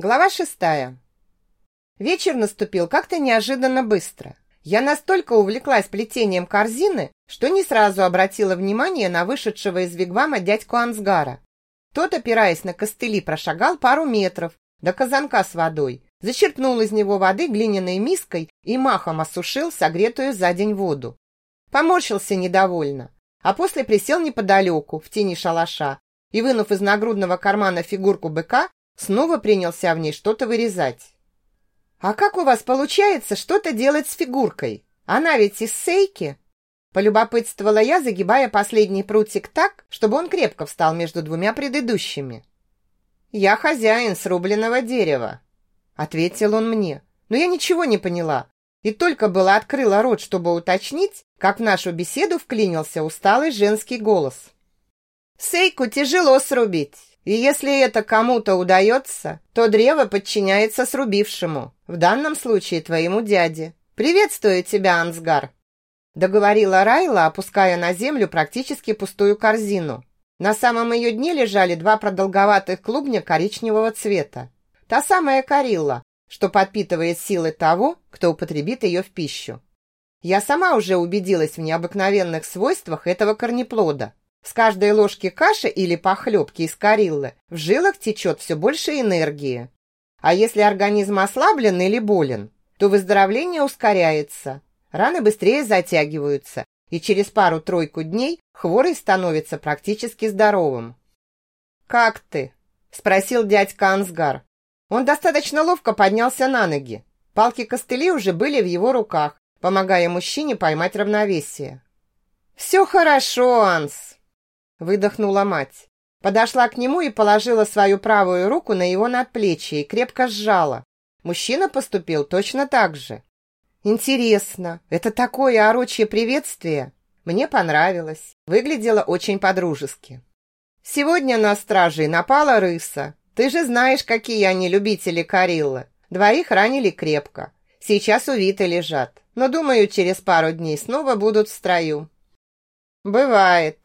Глава шестая. Вечер наступил как-то неожиданно быстро. Я настолько увлеклась плетением корзины, что не сразу обратила внимание на вышедшего из вигвама дядьку Ансгара. Тот, опираясь на костыли, прошагал пару метров до казанка с водой, зачерпнул из него воды глиняной миской и махом осушил согретую за день воду. Поморщился недовольно, а после присел неподалеку, в тени шалаша, и, вынув из нагрудного кармана фигурку быка, снова принялся в ней что-то вырезать. «А как у вас получается что-то делать с фигуркой? Она ведь из сейки?» Полюбопытствовала я, загибая последний прутик так, чтобы он крепко встал между двумя предыдущими. «Я хозяин срубленного дерева», — ответил он мне. Но я ничего не поняла, и только была открыла рот, чтобы уточнить, как в нашу беседу вклинился усталый женский голос. «Сейку тяжело срубить. И если это кому-то удается, то древо подчиняется срубившему, в данном случае твоему дяде. Приветствую тебя, Ансгар!» Договорила Райла, опуская на землю практически пустую корзину. На самом ее дне лежали два продолговатых клубня коричневого цвета. Та самая корилла, что подпитывает силы того, кто употребит ее в пищу. Я сама уже убедилась в необыкновенных свойствах этого корнеплода. С каждой ложки каши или похлебки из кориллы в жилах течет все больше энергии. А если организм ослаблен или болен, то выздоровление ускоряется, раны быстрее затягиваются, и через пару-тройку дней хворый становится практически здоровым. «Как ты?» – спросил дядька Ансгар. Он достаточно ловко поднялся на ноги. Палки-костыли уже были в его руках, помогая мужчине поймать равновесие. «Все хорошо, Анс!» Выдохнула мать. Подошла к нему и положила свою правую руку на его надплечье и крепко сжала. Мужчина поступил точно так же. Интересно, это такое орочье приветствие? Мне понравилось. Выглядело очень по-дружески. Сегодня на страже напала рыса. Ты же знаешь, какие они любители Кариллы. Двоих ранили крепко. Сейчас увиты лежат. Но, думаю, через пару дней снова будут в строю. Бывает,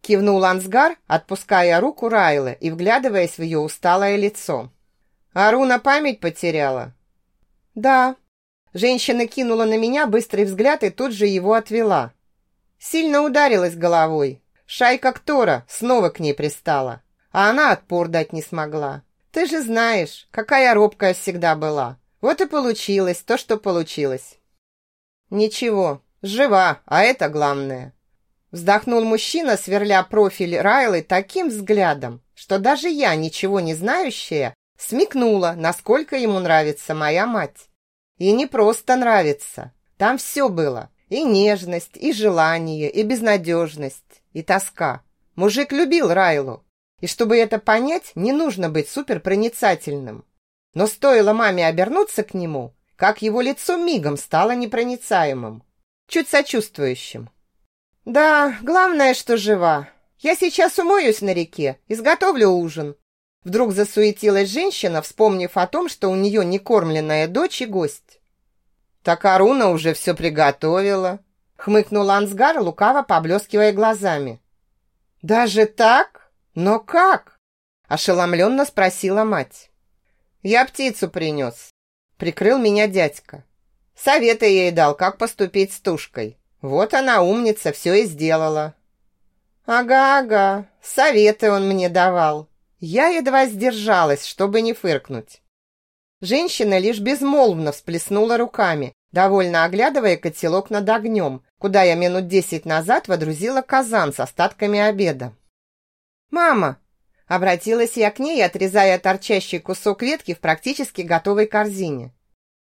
Кивнул Ансгар, отпуская руку Райлы и вглядываясь в ее усталое лицо. «Аруна память потеряла?» «Да». Женщина кинула на меня быстрый взгляд и тут же его отвела. Сильно ударилась головой. Шайка Ктора снова к ней пристала, а она отпор дать не смогла. Ты же знаешь, какая робкая всегда была. Вот и получилось то, что получилось. Ничего, жива, а это главное. Вздохнул мужчина, сверля профиль Райлы таким взглядом, что даже я, ничего не знающая, смекнула, насколько ему нравится моя мать. И не просто нравится. Там все было. И нежность, и желание, и безнадежность, и тоска. Мужик любил Райлу. И чтобы это понять, не нужно быть суперпроницательным. Но стоило маме обернуться к нему, как его лицо мигом стало непроницаемым, чуть сочувствующим. Да, главное, что жива. Я сейчас умоюсь на реке, изготовлю ужин. Вдруг засуетилась женщина, вспомнив о том, что у нее некормленная дочь и гость. Так Аруна уже все приготовила, хмыкнул Ансгар, лукаво поблескивая глазами. Даже так? Но как? ошеломленно спросила мать. Я птицу принес. Прикрыл меня дядька. Советы ей дал, как поступить с тушкой. Вот она умница, все и сделала. Ага-ага, советы он мне давал. Я едва сдержалась, чтобы не фыркнуть. Женщина лишь безмолвно всплеснула руками, довольно оглядывая котелок над огнем, куда я минут десять назад водрузила казан с остатками обеда. «Мама!» – обратилась я к ней, отрезая торчащий кусок ветки в практически готовой корзине.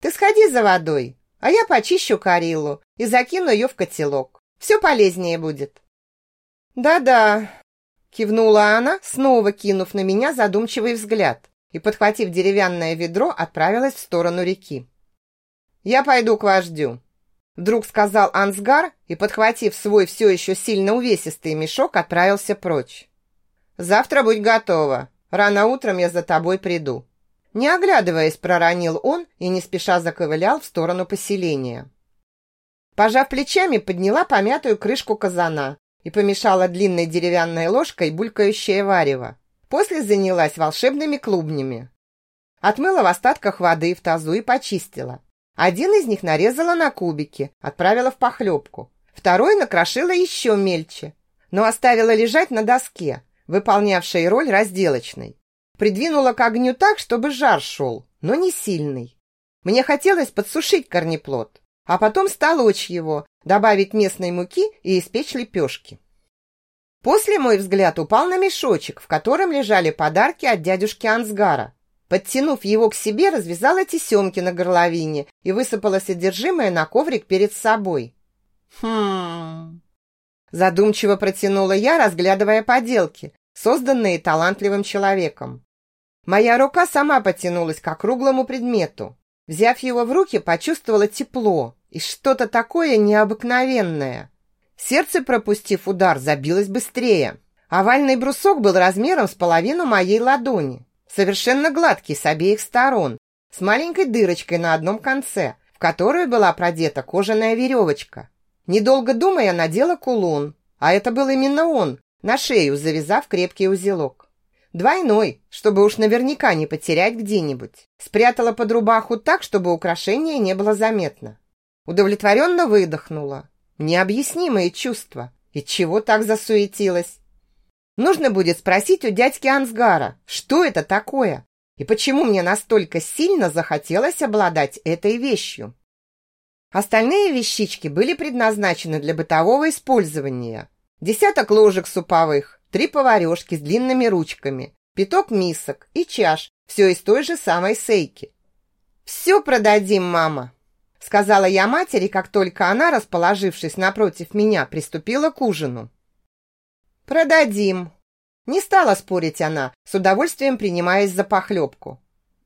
«Ты сходи за водой, а я почищу Карилу и закину ее в котелок. Все полезнее будет». «Да-да», – кивнула она, снова кинув на меня задумчивый взгляд и, подхватив деревянное ведро, отправилась в сторону реки. «Я пойду к вождю», – вдруг сказал Ансгар и, подхватив свой все еще сильно увесистый мешок, отправился прочь. «Завтра будь готова. Рано утром я за тобой приду». Не оглядываясь, проронил он и не спеша заковылял в сторону поселения. Пожав плечами, подняла помятую крышку казана и помешала длинной деревянной ложкой булькающее варево. После занялась волшебными клубнями. Отмыла в остатках воды в тазу и почистила. Один из них нарезала на кубики, отправила в похлебку. Второй накрошила еще мельче, но оставила лежать на доске, выполнявшей роль разделочной. Придвинула к огню так, чтобы жар шел, но не сильный. Мне хотелось подсушить корнеплод, а потом столочь его, добавить местной муки и испечь лепешки. После мой взгляд упал на мешочек, в котором лежали подарки от дядюшки Ансгара. Подтянув его к себе, развязала тесемки на горловине и высыпала содержимое на коврик перед собой. «Хм...» Задумчиво протянула я, разглядывая поделки, созданные талантливым человеком. Моя рука сама потянулась к округлому предмету. Взяв его в руки, почувствовала тепло и что-то такое необыкновенное. Сердце, пропустив удар, забилось быстрее. Овальный брусок был размером с половину моей ладони, совершенно гладкий с обеих сторон, с маленькой дырочкой на одном конце, в которую была продета кожаная веревочка. Недолго думая, надела кулон, а это был именно он, на шею завязав крепкий узелок. Двойной, чтобы уж наверняка не потерять где-нибудь. Спрятала под рубаху так, чтобы украшение не было заметно. Удовлетворенно выдохнула. Необъяснимые чувства. И чего так засуетилась? Нужно будет спросить у дядьки Ансгара, что это такое? И почему мне настолько сильно захотелось обладать этой вещью? Остальные вещички были предназначены для бытового использования. Десяток ложек суповых, три поварешки с длинными ручками, пяток мисок и чаш, все из той же самой сейки. «Все продадим, мама», — сказала я матери, как только она, расположившись напротив меня, приступила к ужину. «Продадим», — не стала спорить она, с удовольствием принимаясь за похлебку.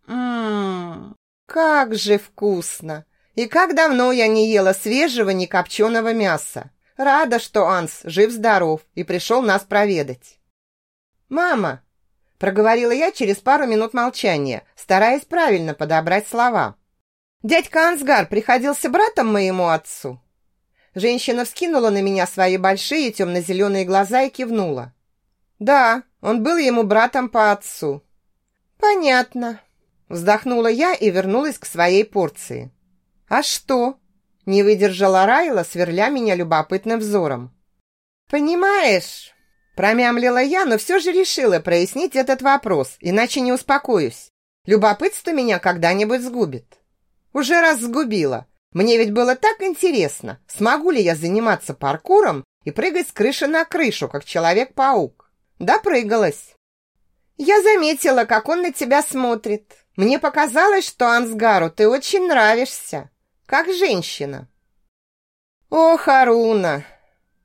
«Ммм, как же вкусно! И как давно я не ела свежего, некопченого мяса!» Рада, что Анс жив-здоров и пришел нас проведать. «Мама!» – проговорила я через пару минут молчания, стараясь правильно подобрать слова. «Дядька Ансгар приходился братом моему отцу?» Женщина вскинула на меня свои большие темно-зеленые глаза и кивнула. «Да, он был ему братом по отцу». «Понятно», – вздохнула я и вернулась к своей порции. «А что?» Не выдержала Райла, сверля меня любопытным взором. «Понимаешь...» Промямлила я, но все же решила прояснить этот вопрос, иначе не успокоюсь. Любопытство меня когда-нибудь сгубит. Уже раз сгубила. Мне ведь было так интересно, смогу ли я заниматься паркуром и прыгать с крыши на крышу, как Человек-паук. Допрыгалась. Я заметила, как он на тебя смотрит. Мне показалось, что Ансгару ты очень нравишься как женщина. «О, Харуна!»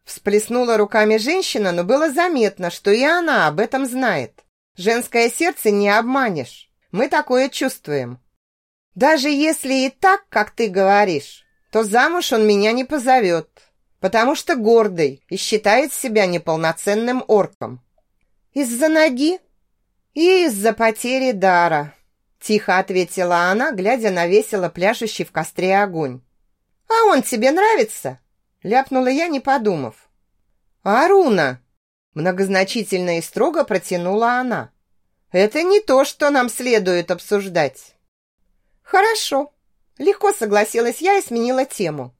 Всплеснула руками женщина, но было заметно, что и она об этом знает. Женское сердце не обманешь. Мы такое чувствуем. Даже если и так, как ты говоришь, то замуж он меня не позовет, потому что гордый и считает себя неполноценным орком. Из-за ноги и из-за потери дара. Тихо ответила она, глядя на весело пляшущий в костре огонь. «А он тебе нравится?» Ляпнула я, не подумав. «Аруна!» Многозначительно и строго протянула она. «Это не то, что нам следует обсуждать». «Хорошо». Легко согласилась я и сменила тему.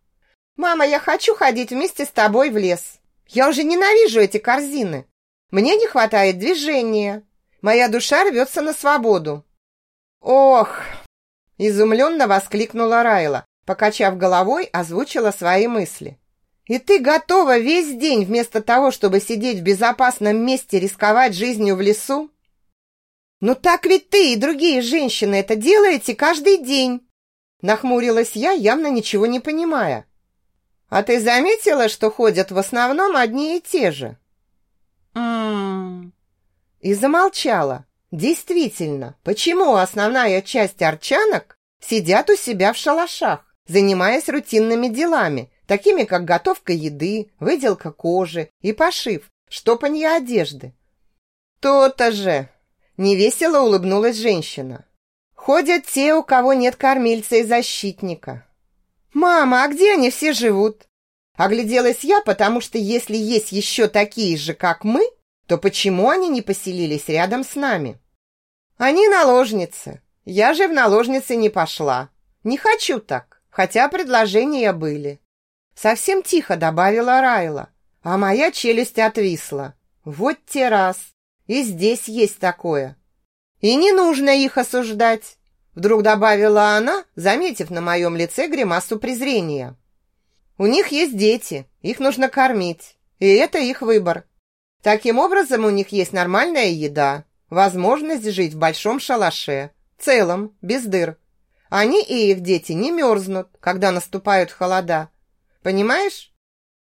«Мама, я хочу ходить вместе с тобой в лес. Я уже ненавижу эти корзины. Мне не хватает движения. Моя душа рвется на свободу. «Ох!» – изумленно воскликнула Райла, покачав головой, озвучила свои мысли. «И ты готова весь день вместо того, чтобы сидеть в безопасном месте, рисковать жизнью в лесу?» «Ну так ведь ты и другие женщины это делаете каждый день!» Нахмурилась я, явно ничего не понимая. «А ты заметила, что ходят в основном одни и те же?» «М-м-м...» И замолчала. Действительно, почему основная часть арчанок сидят у себя в шалашах, занимаясь рутинными делами, такими как готовка еды, выделка кожи и пошив, штопанье одежды? То-то же! Невесело улыбнулась женщина. Ходят те, у кого нет кормильца и защитника. «Мама, а где они все живут?» Огляделась я, потому что если есть еще такие же, как мы, то почему они не поселились рядом с нами? Они наложницы. Я же в наложницы не пошла. Не хочу так, хотя предложения были. Совсем тихо добавила Райла, а моя челюсть отвисла. Вот те раз. И здесь есть такое. И не нужно их осуждать, вдруг добавила она, заметив на моем лице гримасу презрения. У них есть дети, их нужно кормить, и это их выбор. Таким образом, у них есть нормальная еда, возможность жить в большом шалаше, целом, без дыр. Они и их дети не мерзнут, когда наступают холода. Понимаешь?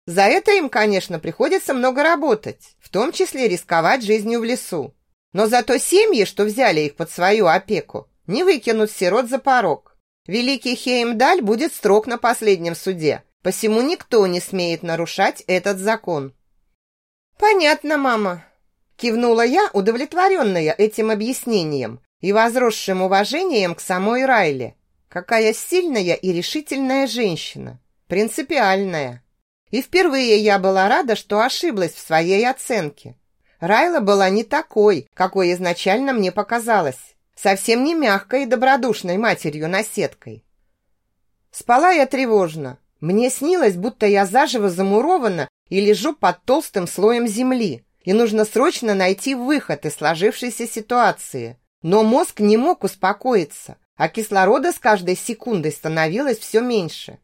За это им, конечно, приходится много работать, в том числе рисковать жизнью в лесу. Но зато семьи, что взяли их под свою опеку, не выкинут сирот за порог. Великий Хеймдаль будет строг на последнем суде, посему никто не смеет нарушать этот закон. «Понятно, мама», – кивнула я, удовлетворенная этим объяснением и возросшим уважением к самой Райле. Какая сильная и решительная женщина, принципиальная. И впервые я была рада, что ошиблась в своей оценке. Райла была не такой, какой изначально мне показалось. Совсем не мягкой и добродушной матерью-наседкой. Спала я тревожно. Мне снилось, будто я заживо замурована и лежу под толстым слоем земли, и нужно срочно найти выход из сложившейся ситуации. Но мозг не мог успокоиться, а кислорода с каждой секундой становилось все меньше.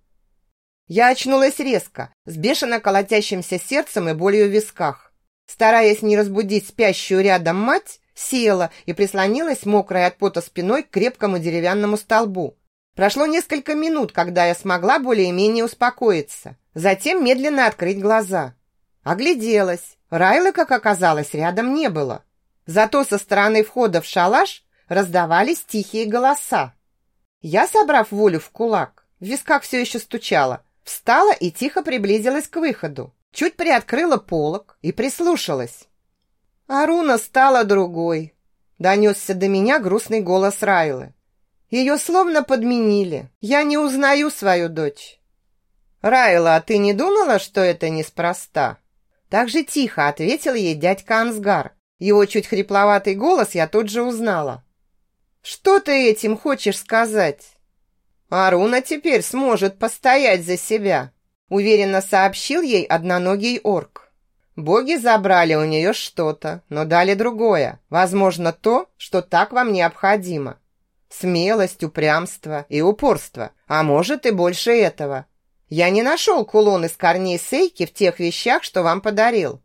Я очнулась резко, с бешено колотящимся сердцем и болью в висках. Стараясь не разбудить спящую рядом мать, села и прислонилась мокрой от пота спиной к крепкому деревянному столбу. Прошло несколько минут, когда я смогла более-менее успокоиться. Затем медленно открыть глаза. Огляделась. Райлы, как оказалось, рядом не было. Зато со стороны входа в шалаш раздавались тихие голоса. Я, собрав волю в кулак, в висках все еще стучала, встала и тихо приблизилась к выходу. Чуть приоткрыла полок и прислушалась. Аруна стала другой. Донесся до меня грустный голос Райлы. Ее словно подменили. Я не узнаю свою дочь. «Райла, а ты не думала, что это неспроста?» Так же тихо ответил ей дядька Ансгар. Его чуть хрипловатый голос я тут же узнала. «Что ты этим хочешь сказать?» «Аруна теперь сможет постоять за себя», уверенно сообщил ей одноногий орк. Боги забрали у нее что-то, но дали другое. Возможно, то, что так вам необходимо. Смелость, упрямство и упорство. А может и больше этого. Я не нашел кулон из корней сейки в тех вещах, что вам подарил.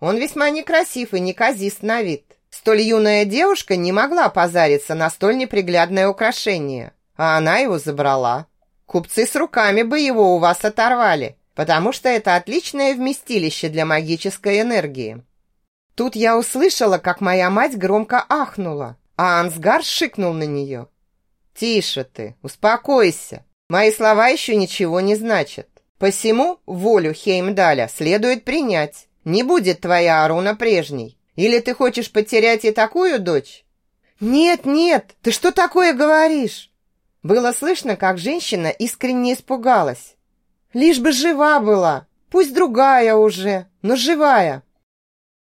Он весьма некрасив и неказист на вид. Столь юная девушка не могла позариться на столь неприглядное украшение, а она его забрала. Купцы с руками бы его у вас оторвали, потому что это отличное вместилище для магической энергии. Тут я услышала, как моя мать громко ахнула, а Ансгар шикнул на нее. «Тише ты, успокойся. Мои слова еще ничего не значат. Посему волю Хеймдаля следует принять. Не будет твоя Аруна прежней. Или ты хочешь потерять и такую дочь? Нет, нет, ты что такое говоришь? Было слышно, как женщина искренне испугалась. Лишь бы жива была, пусть другая уже, но живая.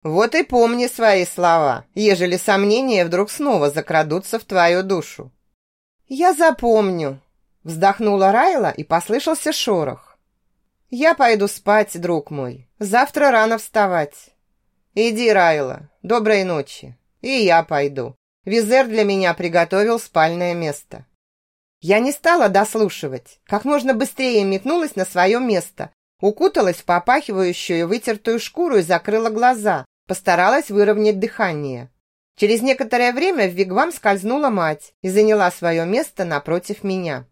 Вот и помни свои слова, ежели сомнения вдруг снова закрадутся в твою душу. Я запомню, Вздохнула Райла и послышался шорох. «Я пойду спать, друг мой. Завтра рано вставать». «Иди, Райла. Доброй ночи. И я пойду. Визер для меня приготовил спальное место». Я не стала дослушивать. Как можно быстрее метнулась на свое место, укуталась в попахивающую вытертую шкуру и закрыла глаза. Постаралась выровнять дыхание. Через некоторое время в вигвам скользнула мать и заняла свое место напротив меня.